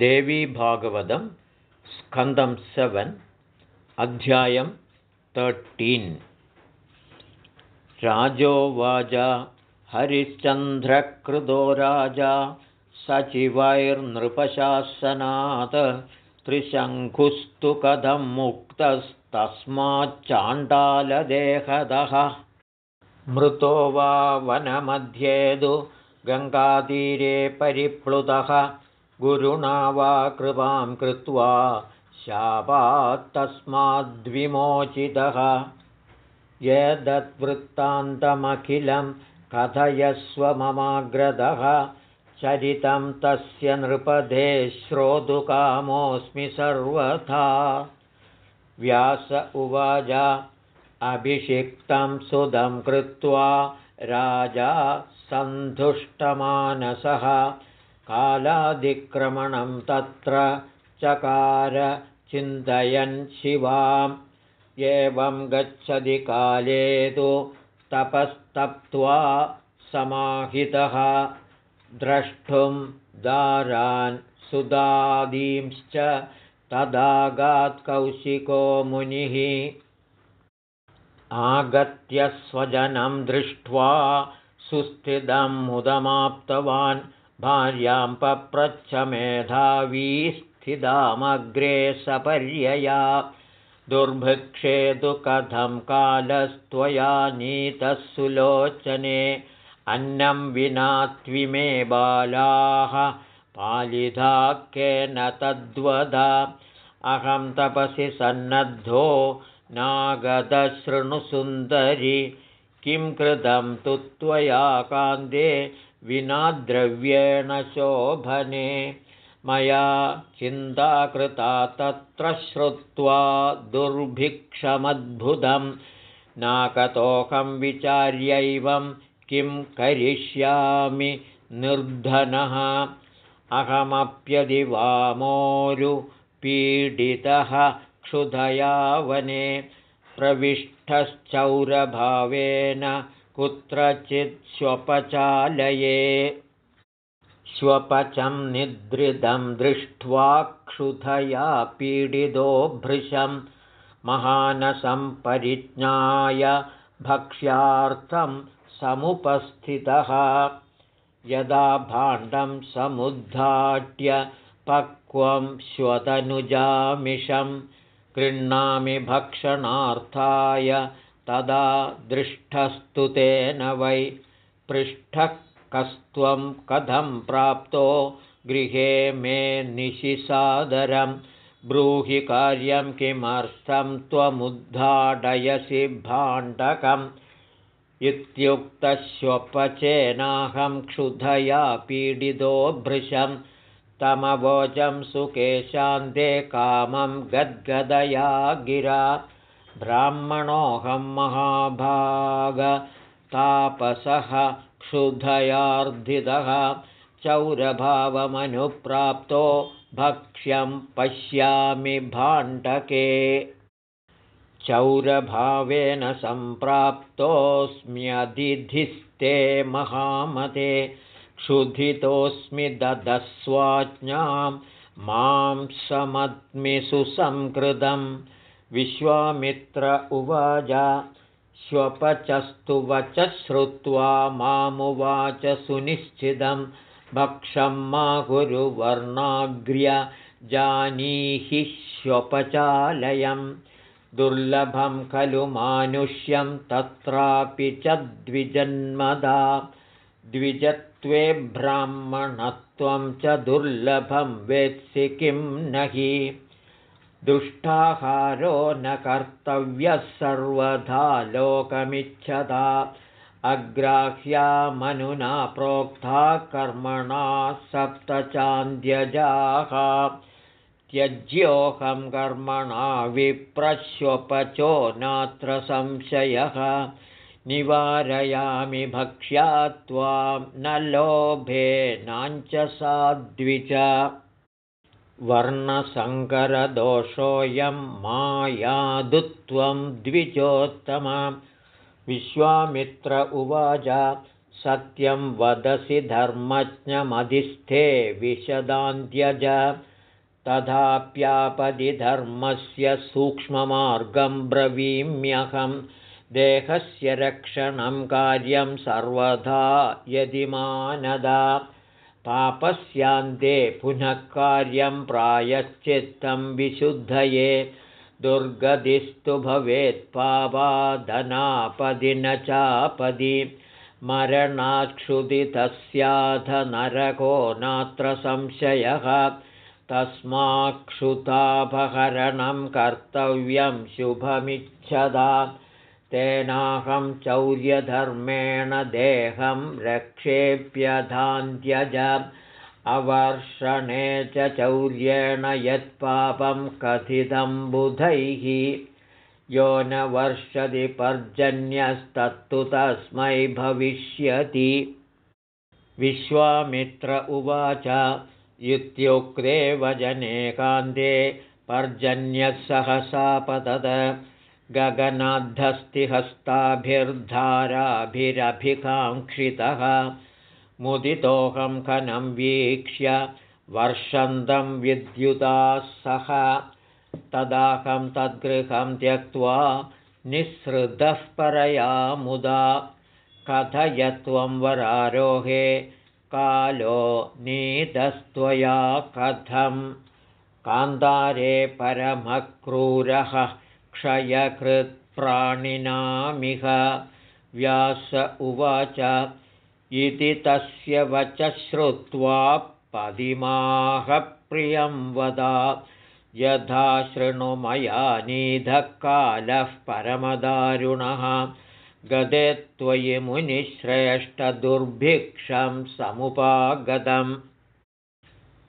देवीभागवतं स्कन्दं seven अध्यायं thirteen राजोवाच हरिश्चन्द्रकृतो राजा सचिवैर्नृपशासनात् त्रिशङ्कुस्तु कथं मुक्तस्तस्माच्चाण्डालदेहदः। मृतो वा वनमध्येदु गङ्गातीरे परिप्लुतः गुरुणा वा कृपां कृत्वा शापात्तस्माद्विमोचितः। यदद्वृत्तान्तमखिलं कथयस्व ममाग्रदः चरितं तस्य नृपधे श्रोतुकामोऽस्मि सर्वथा। व्यास उवाच अभिषिक्तं सुदं कृत्वा राजा सन्धुष्टमानसः कालादिक्रमणं तत्र चकार चिन्तयन् शिवाम्। एवं गच्छति काले तु तपस्तप्त्वा समाहितः। द्रष्टुं दारान् सुदादींश्च तदागात्कौशिको मुनिः। आगत्य स्वजनं दृष्ट्वा सुस्थितं मुदमाप्तवान् भार्यां पप्रच्छ मेधावी स्थितामग्रे सपर्यया। दुर्भिक्षे तु कथं कालस्त्वया नीतः सुलोचने अन्नं विना त्विमे बालाः पालिधा केन तद्वदा। अहं तपसि सन्नद्धो नागदशृणुसुन्दरि। किं कृतं तु त्वया कान्ते विना द्रव्येण शोभने। मया चिन्ता कृता तत्र श्रुत्वा दुर्भिक्षमद्भुतं। नाकतोऽहं विचार्यैवं किं करिष्यामि निर्धनः। अहमप्यदिवामोरुपीडितः क्षुधया वने प्रविष्टश्चौरभावेन कुत्रचित्स्वपचालये स्वपचं निद्रितं दृष्ट्वा क्षुधया पीडितो भृशं। महानसं परिज्ञाय भक्ष्यार्थं समुपस्थितः। यदा भाण्डं समुद्घाट्य पक्वं श्वतनुजामिषं गृह्णामि भक्षणार्थाय तदा दृष्टस्तु तेन वै पृष्ठः कस्त्वं कथं प्राप्तो गृहे मे निशिसादरं। ब्रूहि कार्यं किमर्थं त्वमुद्घाटयसि भाण्डकम्? इत्युक्तश्वपचेनाहं क्षुधया पीडितो भृशं। तमवोचं सुकेशान्ते कामं गद्गदया गिरा ब्राह्मणोऽहं महाभागतापसः क्षुधयार्धितः चौरभावमनुप्राप्तो भक्ष्यं पश्यामि भाण्डके। चौरभावेन सम्प्राप्तोऽस्म्यधिधिस्ते महामते क्षुधितोऽस्मि ददस्वाज्ञां मां समद्मि सुसंकृतं विश्वामित्र उवाच श्वपचस्तु वच श्रुत्वा मामुवाच सुनिश्चितं भक्षं मा गुरुवर्णाग्र्य जानीहि श्वपचालयं दुर्लभं खलु मानुष्यं तत्रापि च द्विजन्मदा। द्विजत्वे ब्राह्मणत्वं च दुर्लभं वेत्सि किं न हि दुष्टाहारो न कर्तव्यः सर्वथा लोकमिच्छता। अग्राह्यामनुना प्रोक्ता कर्मणा सप्तचान्द्यजाः। त्यज्योऽहं कर्मणा विप्रश्वपचो नात्र संशयः। निवारयामि भक्ष्या त्वां न लोभे नाञ्च साद्विज वर्णसङ्करदोषोऽयं मायादुत्वं द्विजोत्तम। विश्वामित्र उवाच सत्यं वदसि धर्मज्ञमधिस्थे विशदान्त्यज। तथाप्यापदि धर्मस्य सूक्ष्ममार्गं ब्रवीम्यहं। देहस्य रक्षणं कार्यं सर्वथा यदि मानदा पापस्यान्ते पुनः कार्यं प्रायश्चित्तं विशुद्धये दुर्गतिस्तु भवेत् पावाधनापदि न चापदि मरणाक्षुदितस्याथ नरको नात्र संशयः। तस्माक्षुतापहरणं कर्तव्यं शुभमिच्छदा तेनाहं चौर्यधर्मेण देहं रक्षेप्यधान्त्यज अवर्षणे च चौर्येण यत्पापं कथितं बुधैः। यो न वर्षति पर्जन्यस्तत्तु तस्मै भविष्यति। विश्वामित्र उवाच इत्युक्ते वजनेकान्ते पर्जन्यः सहसापतद गगनाद्धस्तिहस्ताभिर्धाराभिरभिकाङ्क्षितः। मुदितोऽहं खनं वीक्ष्य वर्षन्तं विद्युताः सह। तदाहं तद्गृहं त्यक्त्वा निःसृतः परया मुदा कथयत्वं वरारोहे। कालो नीतस्त्वया कथं कान्तारे परमक्रूरः क्षयकृत्प्राणिनामिह। व्यास उवाच इति तस्य वच श्रुत्वा पदिमाह प्रियं वदा। यथा शृणुमया कालः परमदारुणः। गदे त्वयि मुनिश्रेष्ठदुर्भिक्षं समुपागतम्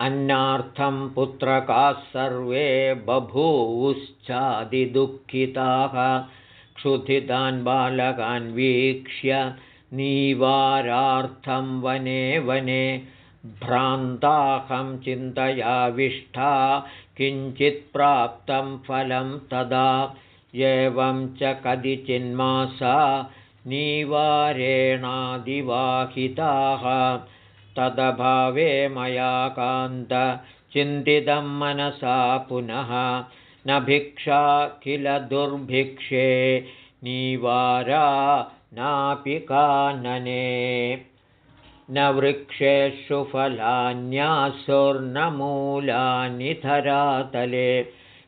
अन्नार्थं पुत्रकाः सर्वे बभूवुश्चादिदुःखिताः। क्षुधितान् बालकान् वीक्ष्य नीवारार्थं वने वने भ्रान्ताहं चिन्तयाविष्ठा किञ्चित् प्राप्तं फलं तदा। एवं च कदिचिन्मासा नीवारेणादिवाहिताः तदभावे मया कान्त चिन्तितं मनसा पुनः। न भिक्षा किल दुर्भिक्षे नीवारा नापि कानने। न वृक्षेषु फलान्यासुर्नमूलानि धरातले।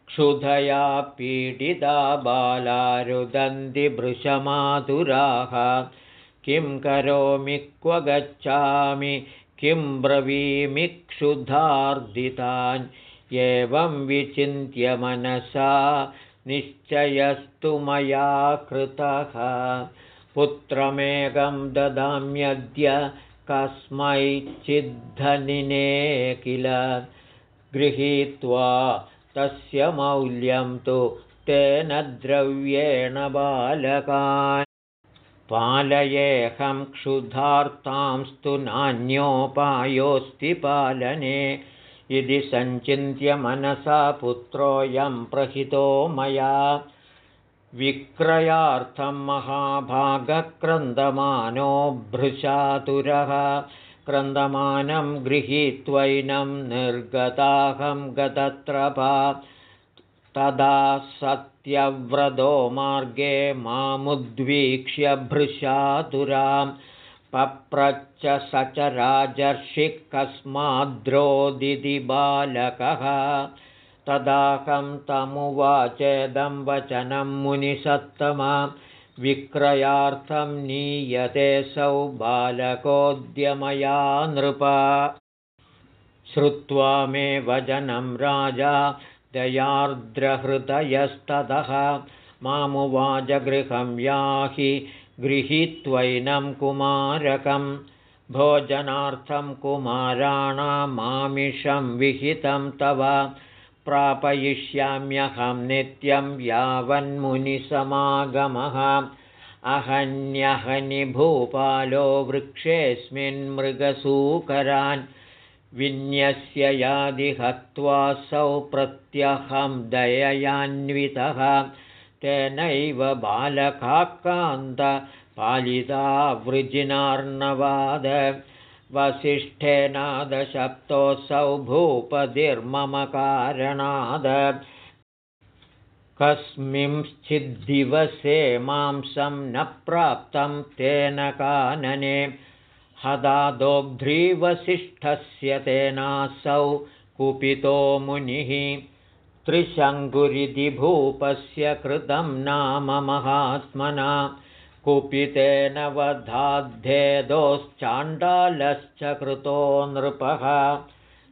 क्षुधया पीडिता बालारुदन्ति भृशमातुराः किं करोमि क्व गच्छामि किं ब्रवीमि क्षुधार्दितान् एवं विचिन्त्य मनसा निश्चयस्तु मया कृतः। पुत्रमेकं ददाम्यद्य कस्मैचिद्धनिने किल? गृहीत्वा तस्य मौल्यं तु तेन द्रव्येण बालकान् पालयेऽहं क्षुधार्तांस्तु नान्योपायोऽस्ति पालने। यदि सञ्चिन्त्य मनसा पुत्रोऽयं प्रहितो मया। विक्रयार्थं महाभागक्रन्दमानो भृशातुरः। क्रन्दमानं गृहीत्वैनं निर्गताहं गतत्रपा तदा सत्यव्रतो मार्गे मामुद्वीक्ष्य भृशातुरां पप्रच्च स च राजर्षिः कस्माद्रोदिति बालकः। तदाहं तमुवाचेदं वचनं मुनिसत्तमा। विक्रयार्थं नीयते सौ बालकोद्यमया नृपा। श्रुत्वा मे वचनं राजा दयार्द्रहृदयस्ततः मामुवाचगृहं याहि गृहीत्वैनं कुमारकं भोजनार्थं कुमाराणामामिषं विहितं तव। प्रापयिष्याम्यहं नित्यं यावन्मुनिसमागमः। अहन्यहनि भूपालो वृक्षेऽस्मिन् मृगसूकरान् विन्यस्य यादिहत्वासौ प्रत्यहं दययान्वितः तेनैव बालकाकान्त पालिता वृजिनार्णवाद। वसिष्ठेनादशप्तोऽसौ भूपतिर्मम कारणाद कस्मिंश्चिद्दिवसे मांसं न प्राप्तं तेन कानने हदादोग्ध्रीवसिष्ठस्य तेनासौ कुपितो मुनिः त्रिशङ्कुरिति भूपस्य कृतं नाम महात्मना। कुपितेन वधाद्धेदोश्चाण्डालश्च कृतो नृपः।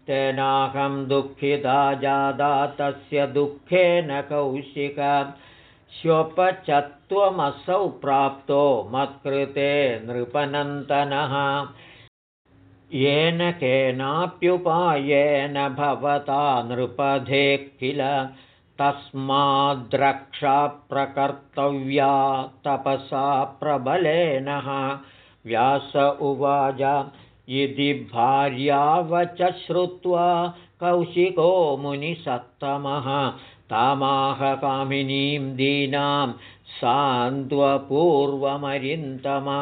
तेनाहं दुःखिता जादा तस्य दुःखेन कौशिक श्वपचत्वमसौ प्राप्तो मत्कृते नृपनन्तनः येन केनाप्युपायेन भवता नृपधे किल? तस्माद्रक्षाप्रकर्तव्या तपसा प्रबलेनः। व्यास उवाच यदि भार्यावच श्रुत्वा कौशिको मुनिसत्तमः तामाहकामिनीं दीनां सान्द्वपूर्वमरिन्तमा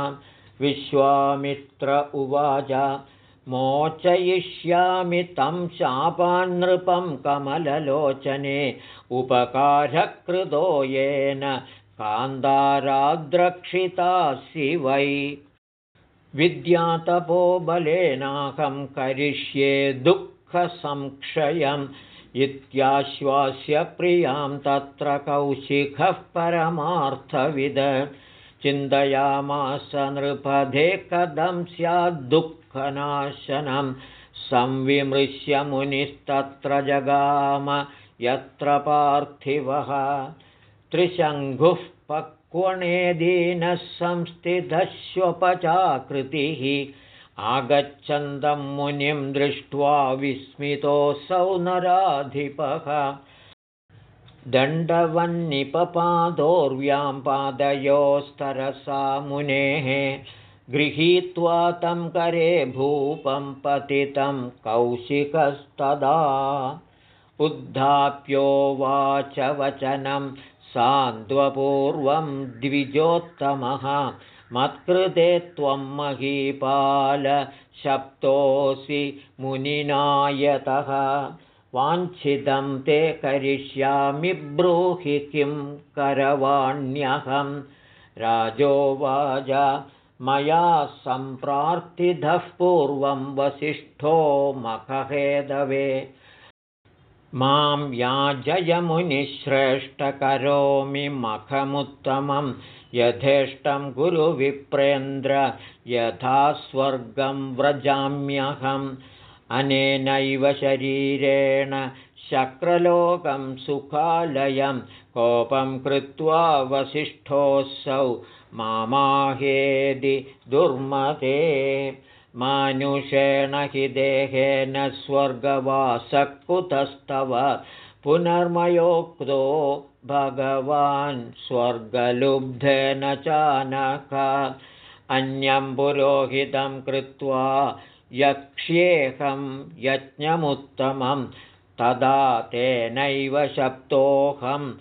विश्वामित्र उवाच मोचयिष्यामि तं शापान्नृपं कमललोचने उपकारकृतो येन कान्दाराद्रक्षितासि वै विद्यातपो बलेनाहं करिष्ये दुःखसंक्षयम् इत्याश्वास्य प्रियां तत्र कौशिखः परमार्थविद। चिन्तयामास नृपधे कथं स्याद्दुःखनाशनं संविमृश्य मुनिस्तत्र जगाम यत्र पार्थिवः। त्रिशङ्घुः पक्वणेदीनः संस्थितश्वपचाकृतिः आगच्छन्तं मुनिं दृष्ट्वा विस्मितोऽसौ नराधिपः। दण्डवन्निपपादोर्व्यां पादयोस्तरसा मुनेः गृहीत्वा तं करे भूपं पतितं कौशिकस्तदा। उद्धाप्योवाच वचनं सान्द्वपूर्वं द्विजोत्तमः मत्कृते त्वं महीपालशप्तोऽसि मुनिनायतः। वाञ्छितं ते करिष्यामि ब्रूहि किं करवाण्यहं। राजोवाच मया सम्प्रार्थितः पूर्वं वसिष्ठो मखहेदवे। मां याजयमुनिश्रेष्ठकरोमि मखमुत्तमं यथेष्टं गुरुविप्रेन्द्र यथा स्वर्गं व्रजाम्यहम्। अनेनैव शरीरेण शक्रलोकं सुखालयं कोपं कृत्वा वसिष्ठोऽसौ मामाहेदि दुर्मते। मानुषेण हि देहेन स्वर्गवासकुतस्तव पुनर्मयोक्तो भगवान् स्वर्गलुब्धेन चानक अन्यं पुरोहितं कृत्वा यक्ष्येऽहं यज्ञमुत्तमं तदा तेनैव शप्तोऽहं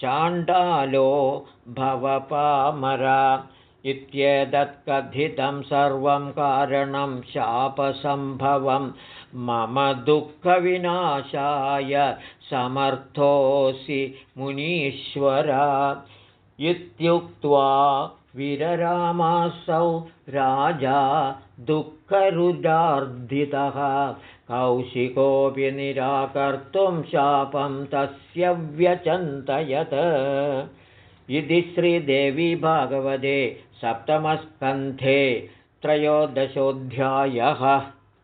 चाण्डालो भवपामर इत्येतत्कथितं सर्वं कारणं शापसम्भवं। मम दुःखविनाशाय समर्थोऽसि मुनीश्वरा। इत्युक्त्वा विररामासौ राजा दुःखरुदार्धितः। कौशिकोऽपि निराकर्तुं शापं तस्य व्यचन्तयत् इति श्रीदेवी भागवते सप्तमस्कन्धे त्रयोदशोऽध्यायः